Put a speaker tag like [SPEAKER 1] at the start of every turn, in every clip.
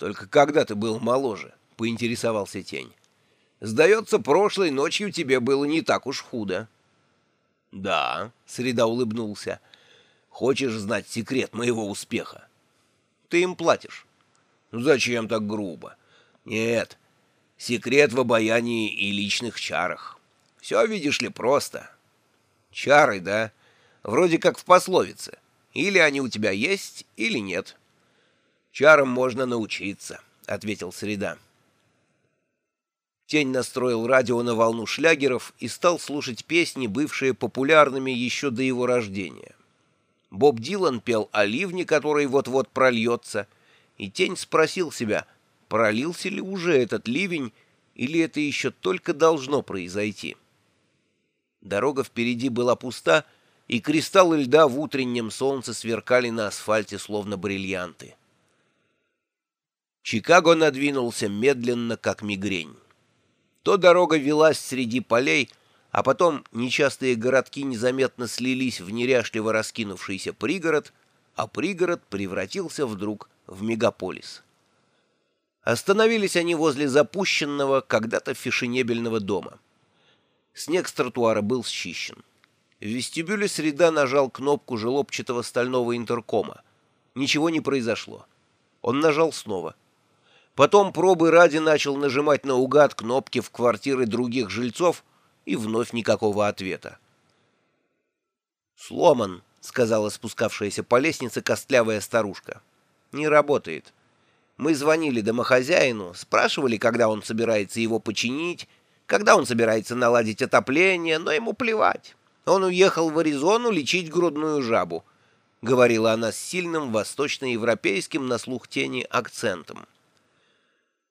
[SPEAKER 1] «Только когда ты был моложе?» — поинтересовался тень. «Сдается, прошлой ночью тебе было не так уж худо». «Да», — Среда улыбнулся. «Хочешь знать секрет моего успеха?» «Ты им платишь». «Зачем так грубо?» «Нет, секрет в обаянии и личных чарах. Все, видишь ли, просто». «Чары, да? Вроде как в пословице. Или они у тебя есть, или нет». «Чарам можно научиться», — ответил Среда. Тень настроил радио на волну шлягеров и стал слушать песни, бывшие популярными еще до его рождения. Боб Дилан пел о ливне, который вот-вот прольется, и Тень спросил себя, пролился ли уже этот ливень, или это еще только должно произойти. Дорога впереди была пуста, и кристаллы льда в утреннем солнце сверкали на асфальте, словно бриллианты. Чикаго надвинулся медленно, как мигрень. То дорога велась среди полей, а потом нечастые городки незаметно слились в неряшливо раскинувшийся пригород, а пригород превратился вдруг в мегаполис. Остановились они возле запущенного когда-то фешенебельного дома. Снег с тротуара был счищен. В вестибюле среда нажал кнопку желобчатого стального интеркома. Ничего не произошло. Он нажал снова. Потом пробы ради начал нажимать наугад кнопки в квартиры других жильцов, и вновь никакого ответа. «Сломан», — сказала спускавшаяся по лестнице костлявая старушка. «Не работает. Мы звонили домохозяину, спрашивали, когда он собирается его починить, когда он собирается наладить отопление, но ему плевать. Он уехал в Аризону лечить грудную жабу», — говорила она с сильным восточноевропейским на слух тени акцентом.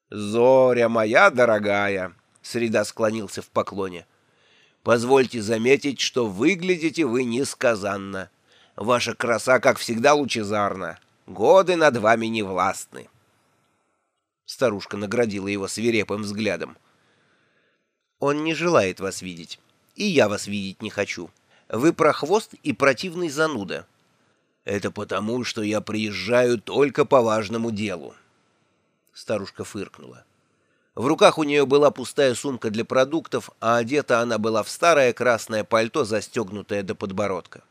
[SPEAKER 1] «Зоря моя дорогая!» — Среда склонился в поклоне. «Позвольте заметить, что выглядите вы несказанно. Ваша краса, как всегда, лучезарна. Годы над вами не властны». Старушка наградила его свирепым взглядом. «Он не желает вас видеть, и я вас видеть не хочу. Вы прохвост и противный зануда». «Это потому, что я приезжаю только по важному делу». Старушка фыркнула. В руках у нее была пустая сумка для продуктов, а одета она была в старое красное пальто, застегнутое до подбородка.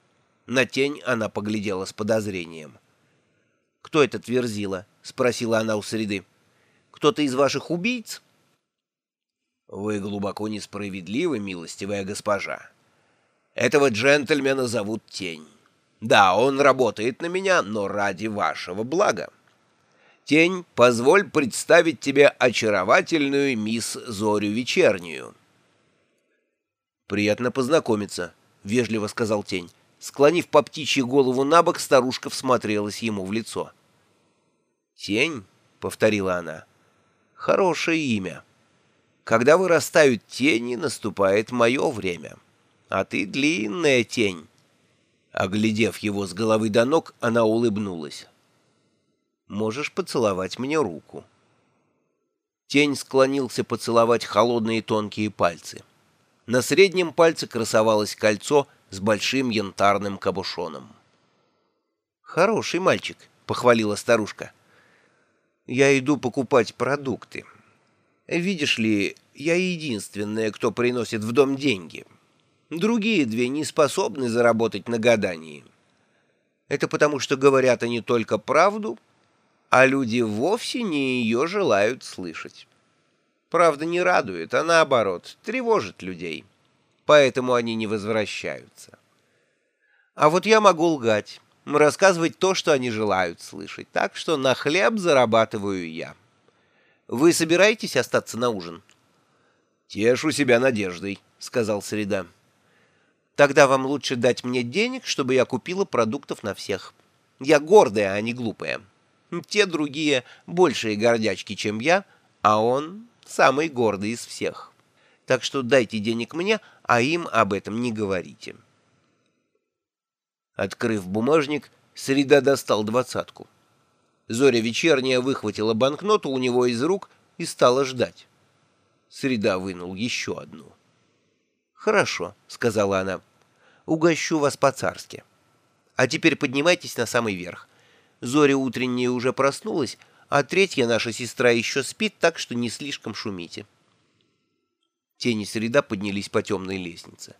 [SPEAKER 1] На тень она поглядела с подозрением. «Кто этот верзила?» — спросила она у среды. «Кто-то из ваших убийц?» «Вы глубоко несправедливы, милостивая госпожа. Этого джентльмена зовут Тень. Да, он работает на меня, но ради вашего блага. Тень, позволь представить тебе очаровательную мисс Зорю Вечернюю. «Приятно познакомиться», — вежливо сказал Тень. Склонив по птичьей голову на бок, старушка всмотрелась ему в лицо. «Тень?» — повторила она. «Хорошее имя. Когда вырастают тени, наступает мое время. А ты длинная тень». Оглядев его с головы до ног, она улыбнулась можешь поцеловать мне руку». Тень склонился поцеловать холодные тонкие пальцы. На среднем пальце красовалось кольцо с большим янтарным кабушоном. «Хороший мальчик», — похвалила старушка. «Я иду покупать продукты. Видишь ли, я единственная, кто приносит в дом деньги. Другие две не способны заработать на гадании. Это потому, что говорят они только правду, а люди вовсе не ее желают слышать. Правда не радует, а наоборот, тревожит людей. Поэтому они не возвращаются. А вот я могу лгать, рассказывать то, что они желают слышать, так что на хлеб зарабатываю я. Вы собираетесь остаться на ужин? «Тешу себя надеждой», — сказал Среда. «Тогда вам лучше дать мне денег, чтобы я купила продуктов на всех. Я гордая, а не глупая». Те другие большие гордячки, чем я, а он самый гордый из всех. Так что дайте денег мне, а им об этом не говорите. Открыв бумажник, Среда достал двадцатку. Зоря вечерняя выхватила банкноту у него из рук и стала ждать. Среда вынул еще одну. «Хорошо», — сказала она, — «угощу вас по-царски. А теперь поднимайтесь на самый верх. Зоря утренняя уже проснулась, а третья наша сестра еще спит, так что не слишком шумите». Тени среда поднялись по темной лестнице.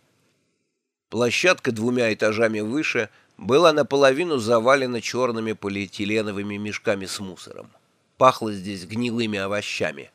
[SPEAKER 1] Площадка двумя этажами выше была наполовину завалена черными полиэтиленовыми мешками с мусором. Пахло здесь гнилыми овощами.